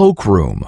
cloakroom.